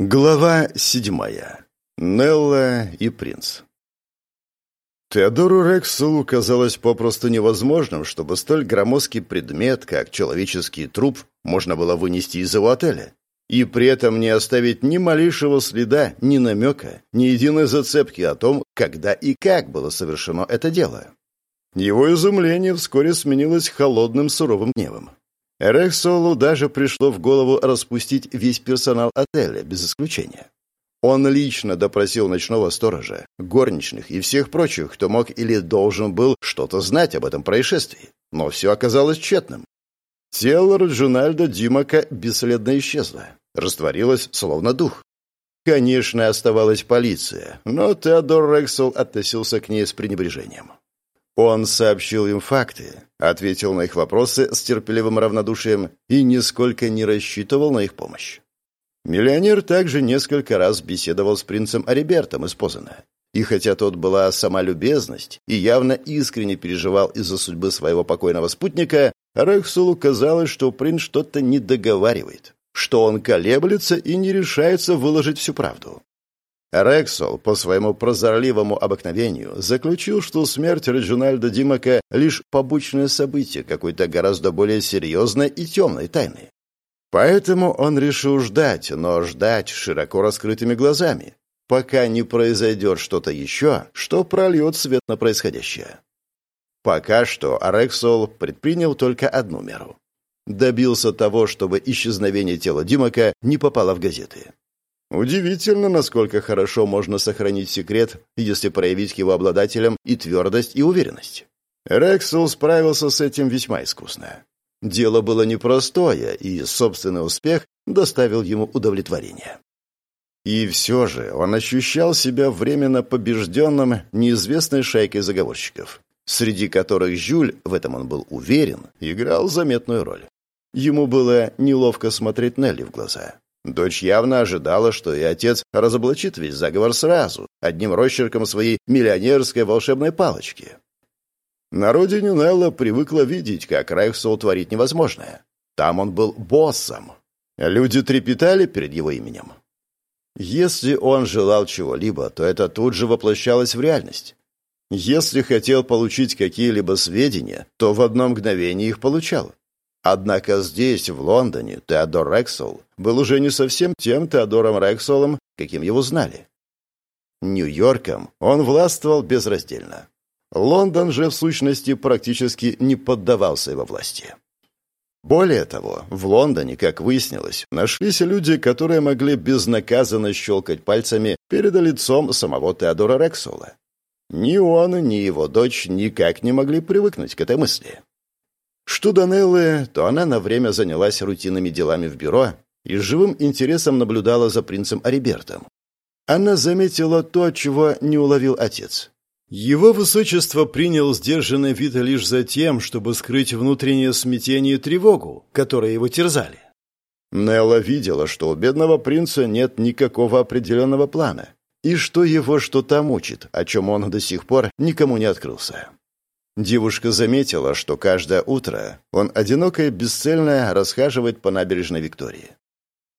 Глава седьмая. Нелла и принц. Теодору Рексулу казалось попросту невозможным, чтобы столь громоздкий предмет, как человеческий труп, можно было вынести из его отеля, и при этом не оставить ни малейшего следа, ни намека, ни единой зацепки о том, когда и как было совершено это дело. Его изумление вскоре сменилось холодным суровым гневом. Рексолу даже пришло в голову распустить весь персонал отеля, без исключения. Он лично допросил ночного сторожа, горничных и всех прочих, кто мог или должен был что-то знать об этом происшествии. Но все оказалось тщетным. Тело Раджунальда Димака бесследно исчезло, растворилось словно дух. Конечно, оставалась полиция, но Теодор Рексел относился к ней с пренебрежением. Он сообщил им факты, ответил на их вопросы с терпеливым равнодушием и нисколько не рассчитывал на их помощь. Миллионер также несколько раз беседовал с принцем Арибертом из Позана. И хотя тот была сама любезность и явно искренне переживал из-за судьбы своего покойного спутника, Рексулу казалось, что принц что-то не договаривает, что он колеблется и не решается выложить всю правду. Рексол по своему прозорливому обыкновению заключил, что смерть Реджинальда Димака — лишь побочное событие какой-то гораздо более серьезной и темной тайны. Поэтому он решил ждать, но ждать широко раскрытыми глазами, пока не произойдет что-то еще, что прольет свет на происходящее. Пока что Рексол предпринял только одну меру. Добился того, чтобы исчезновение тела Димака не попало в газеты. Удивительно, насколько хорошо можно сохранить секрет, если проявить его обладателям и твердость, и уверенность. Рексел справился с этим весьма искусно. Дело было непростое, и собственный успех доставил ему удовлетворение. И все же он ощущал себя временно побежденным неизвестной шайкой заговорщиков, среди которых Жюль, в этом он был уверен, играл заметную роль. Ему было неловко смотреть Нелли в глаза. Дочь явно ожидала, что и отец разоблачит весь заговор сразу, одним росчерком своей миллионерской волшебной палочки. На родине Нелла привыкла видеть, как Райхсол творит невозможное. Там он был боссом. Люди трепетали перед его именем. Если он желал чего-либо, то это тут же воплощалось в реальность. Если хотел получить какие-либо сведения, то в одно мгновение их получал. Однако здесь, в Лондоне, Теодор Рексол был уже не совсем тем Теодором Рексолом, каким его знали. Нью-Йорком он властвовал безраздельно. Лондон же, в сущности, практически не поддавался его власти. Более того, в Лондоне, как выяснилось, нашлись люди, которые могли безнаказанно щелкать пальцами перед лицом самого Теодора Рексола. Ни он, ни его дочь никак не могли привыкнуть к этой мысли. Что до Неллы, то она на время занялась рутинными делами в бюро и с живым интересом наблюдала за принцем Арибертом. Она заметила то, чего не уловил отец. Его высочество принял сдержанный вид лишь за тем, чтобы скрыть внутреннее смятение и тревогу, которые его терзали. Нелла видела, что у бедного принца нет никакого определенного плана, и что его что-то мучит, о чем он до сих пор никому не открылся. Девушка заметила, что каждое утро он одиноко и бесцельно расхаживает по набережной Виктории.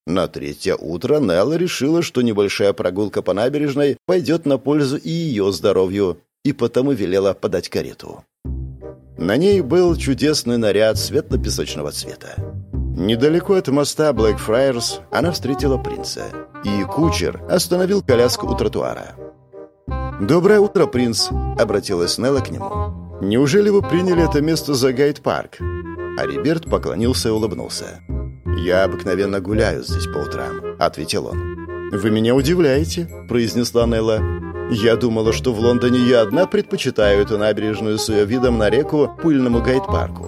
На третье утро Нелла решила, что небольшая прогулка по набережной пойдет на пользу и ее здоровью, и потому велела подать карету. На ней был чудесный наряд светло-песочного цвета. Недалеко от моста Блэкфрайерс она встретила принца, и кучер остановил коляску у тротуара. «Доброе утро, принц!» — обратилась Нелла к нему. «Неужели вы приняли это место за гайд-парк?» А Риберт поклонился и улыбнулся. «Я обыкновенно гуляю здесь по утрам», — ответил он. «Вы меня удивляете», — произнесла Нелла. «Я думала, что в Лондоне я одна предпочитаю эту набережную с ее видом на реку пыльному гайд-парку.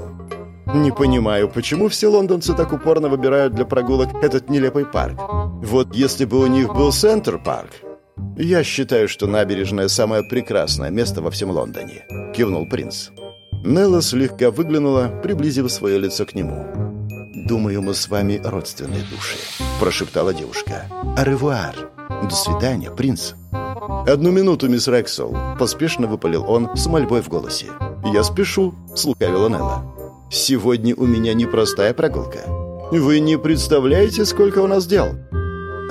Не понимаю, почему все лондонцы так упорно выбирают для прогулок этот нелепый парк. Вот если бы у них был Центр-парк, «Я считаю, что набережная – самое прекрасное место во всем Лондоне», – кивнул принц. Нелла слегка выглянула, приблизив свое лицо к нему. «Думаю, мы с вами родственные души», – прошептала девушка. «Аревуар! До свидания, принц!» «Одну минуту, мисс Рексол», – поспешно выпалил он с мольбой в голосе. «Я спешу», – слукавила Нелла. «Сегодня у меня непростая прогулка. Вы не представляете, сколько у нас дел?»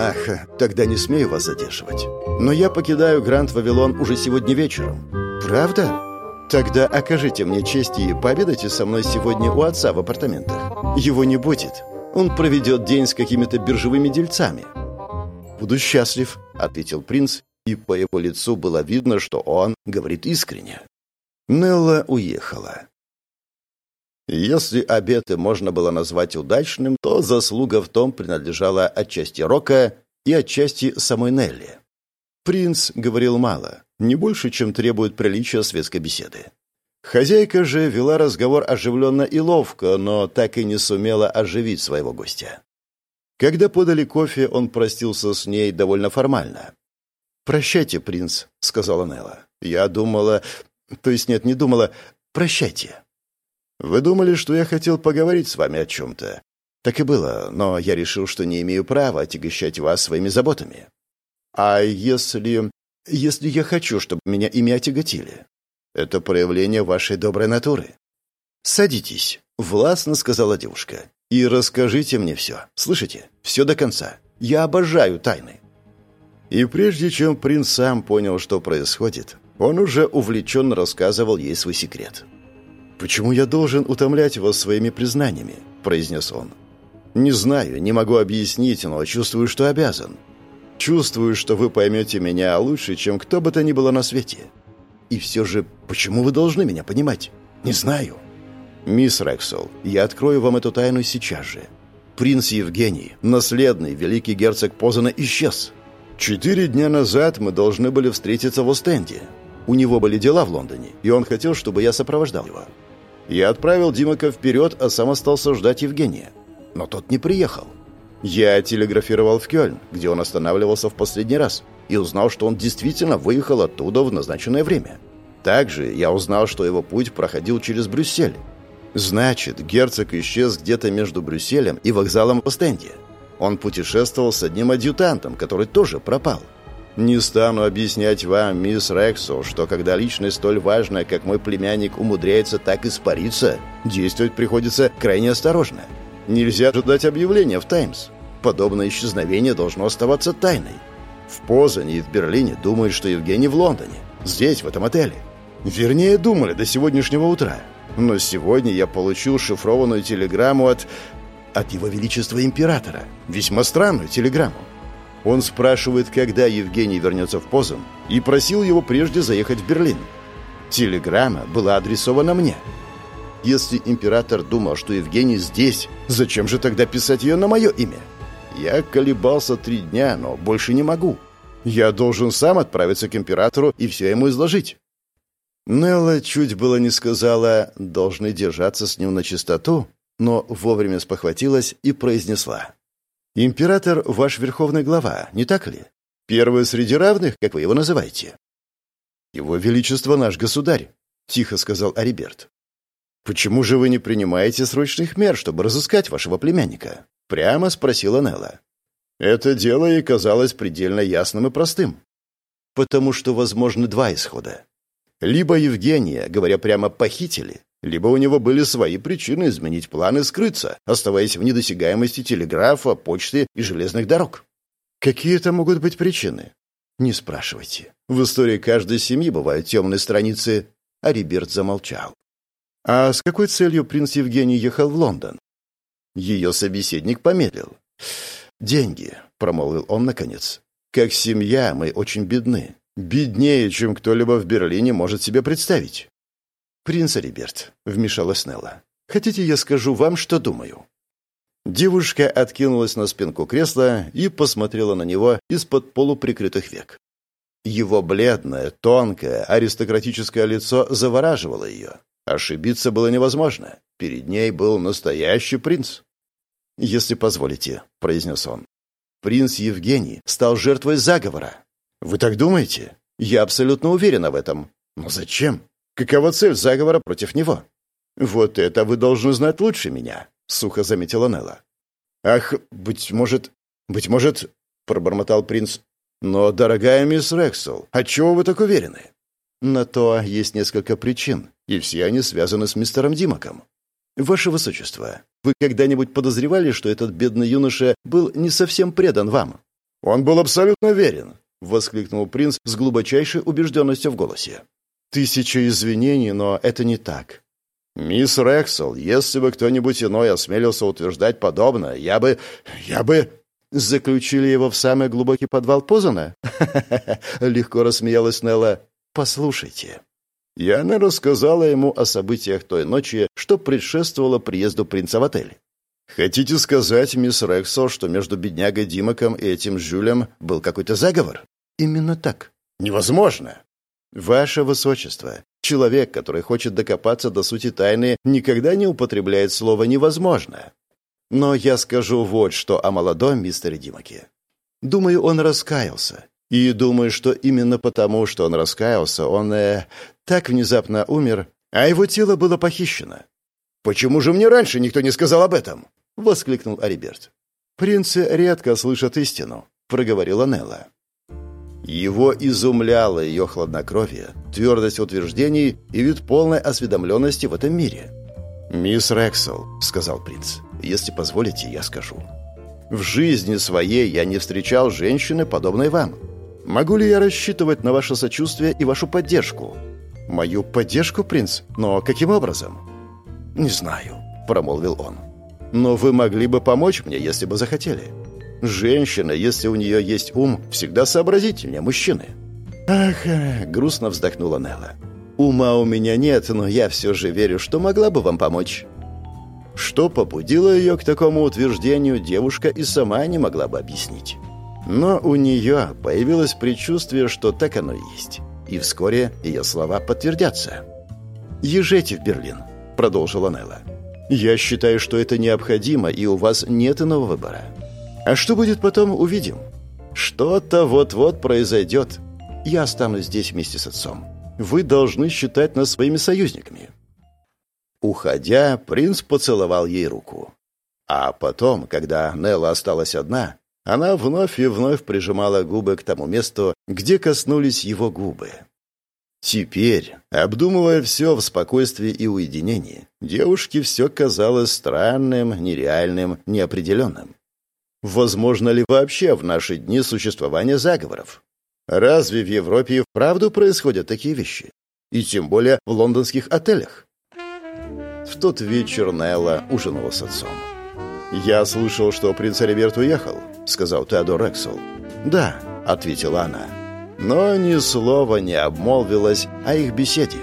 «Ах, тогда не смею вас задерживать. Но я покидаю Гранд Вавилон уже сегодня вечером». «Правда?» «Тогда окажите мне честь и пообедайте со мной сегодня у отца в апартаментах. Его не будет. Он проведет день с какими-то биржевыми дельцами». «Буду счастлив», — ответил принц, и по его лицу было видно, что он говорит искренне. Нелла уехала. Если обеты можно было назвать удачным, то заслуга в том принадлежала отчасти Рока и отчасти самой Нелли. Принц говорил мало, не больше, чем требует приличия светской беседы. Хозяйка же вела разговор оживленно и ловко, но так и не сумела оживить своего гостя. Когда подали кофе, он простился с ней довольно формально. «Прощайте, принц», — сказала Нелла. «Я думала... То есть нет, не думала. Прощайте». «Вы думали, что я хотел поговорить с вами о чем-то?» «Так и было, но я решил, что не имею права отягощать вас своими заботами». «А если... если я хочу, чтобы меня ими отяготили?» Это проявление вашей доброй натуры. Садитесь, властно сказала девушка. И расскажите мне все. Слышите? Все до конца. Я обожаю тайны. И прежде чем принц сам понял, что происходит, он уже увлеченно рассказывал ей свой секрет. «Почему я должен утомлять вас своими признаниями?» – произнес он. «Не знаю, не могу объяснить, но чувствую, что обязан. Чувствую, что вы поймете меня лучше, чем кто бы то ни было на свете. И все же, почему вы должны меня понимать? Не знаю. Мисс Рексел, я открою вам эту тайну сейчас же. Принц Евгений, наследный великий герцог Позана, исчез. Четыре дня назад мы должны были встретиться в Остенде. У него были дела в Лондоне, и он хотел, чтобы я сопровождал его. Я отправил Димака вперед, а сам остался ждать Евгения. Но тот не приехал. Я телеграфировал в Кёльн, где он останавливался в последний раз, и узнал, что он действительно выехал оттуда в назначенное время. Также я узнал, что его путь проходил через Брюссель. Значит, герцог исчез где-то между Брюсселем и вокзалом Остенде. Он путешествовал с одним адъютантом, который тоже пропал. Не стану объяснять вам, мисс Рексо, что когда личность столь важная, как мой племянник, умудряется так испариться, действовать приходится крайне осторожно. Нельзя ожидать объявления в «Таймс». Подобное исчезновение должно оставаться тайной. В Позане и в Берлине думают, что Евгений в Лондоне. Здесь, в этом отеле. Вернее, думали до сегодняшнего утра. Но сегодня я получил шифрованную телеграмму от... от Его Величества Императора. Весьма странную телеграмму. Он спрашивает, когда Евгений вернется в Позан, и просил его прежде заехать в Берлин. Телеграмма была адресована мне. Если император думал, что Евгений здесь, зачем же тогда писать ее на мое имя? Я колебался три дня, но больше не могу. Я должен сам отправиться к императору и все ему изложить. Нелла чуть было не сказала «должны держаться с ним на чистоту», но вовремя спохватилась и произнесла. «Император — ваш верховный глава, не так ли? Первый среди равных, как вы его называете?» «Его Величество наш государь», — тихо сказал Ариберт. «Почему же вы не принимаете срочных мер, чтобы разыскать вашего племянника?» Прямо спросила Нелла. Это дело ей казалось предельно ясным и простым. Потому что возможны два исхода. Либо Евгения, говоря прямо, похитили, либо у него были свои причины изменить планы и скрыться, оставаясь в недосягаемости телеграфа, почты и железных дорог. Какие это могут быть причины? Не спрашивайте. В истории каждой семьи бывают темные страницы. А Риберт замолчал. А с какой целью принц Евгений ехал в Лондон? Ее собеседник помедлил. «Деньги», — промолвил он наконец. «Как семья мы очень бедны. Беднее, чем кто-либо в Берлине может себе представить». «Принц Риберт», — вмешалась Нелла. «Хотите, я скажу вам, что думаю?» Девушка откинулась на спинку кресла и посмотрела на него из-под полуприкрытых век. Его бледное, тонкое, аристократическое лицо завораживало ее. Ошибиться было невозможно. Перед ней был настоящий принц. «Если позволите», — произнес он. «Принц Евгений стал жертвой заговора. Вы так думаете? Я абсолютно уверена в этом. Но зачем? Какова цель заговора против него?» «Вот это вы должны знать лучше меня», — сухо заметила Нелла. «Ах, быть может... Быть может...» — пробормотал принц. «Но, дорогая мисс Рексел, отчего вы так уверены?» «На то есть несколько причин, и все они связаны с мистером Димаком. Ваше Высочество, вы когда-нибудь подозревали, что этот бедный юноша был не совсем предан вам? Он был абсолютно верен, воскликнул принц с глубочайшей убежденностью в голосе. Тысяча извинений, но это не так. «Мисс Рексел, если бы кто-нибудь иной осмелился утверждать подобное, я бы... я бы...» «Заключили его в самый глубокий подвал Позана?» Легко рассмеялась Нелла. «Послушайте». И она рассказала ему о событиях той ночи, что предшествовало приезду принца в отель. «Хотите сказать, мисс Рексел, что между беднягой Димаком и этим Жюлем был какой-то заговор?» «Именно так». «Невозможно!» «Ваше Высочество, человек, который хочет докопаться до сути тайны, никогда не употребляет слово «невозможно». Но я скажу вот что о молодом мистере Димаке. Думаю, он раскаялся. И думаю, что именно потому, что он раскаялся, он э, так внезапно умер, а его тело было похищено. «Почему же мне раньше никто не сказал об этом?» — воскликнул Ариберт. «Принцы редко слышат истину», — проговорила Нелла. Его изумляло ее хладнокровие, твердость утверждений и вид полной осведомленности в этом мире. «Мисс Рексел», — сказал принц, — «если позволите, я скажу. В жизни своей я не встречал женщины, подобной вам. Могу ли я рассчитывать на ваше сочувствие и вашу поддержку?» «Мою поддержку, принц? Но каким образом?» «Не знаю», — промолвил он. «Но вы могли бы помочь мне, если бы захотели. Женщина, если у нее есть ум, всегда сообразительнее мужчины». «Ах, э, грустно вздохнула Нелла. «Ума у меня нет, но я все же верю, что могла бы вам помочь». Что побудило ее к такому утверждению, девушка и сама не могла бы объяснить. Но у нее появилось предчувствие, что так оно и есть. И вскоре ее слова подтвердятся. «Езжайте в Берлин», — продолжила Нелла. «Я считаю, что это необходимо, и у вас нет иного выбора. А что будет потом, увидим. Что-то вот-вот произойдет. Я останусь здесь вместе с отцом. Вы должны считать нас своими союзниками». Уходя, принц поцеловал ей руку. А потом, когда Нелла осталась одна, она вновь и вновь прижимала губы к тому месту, где коснулись его губы. Теперь, обдумывая все в спокойствии и уединении, девушке все казалось странным, нереальным, неопределенным. Возможно ли вообще в наши дни существование заговоров? Разве в Европе и вправду происходят такие вещи? И тем более в лондонских отелях? В тот вечер Нелла ужинала с отцом. «Я слышал, что принц Альберт уехал», — сказал Теодор Эксел. «Да», — ответила она. Но ни слова не обмолвилась о их беседе.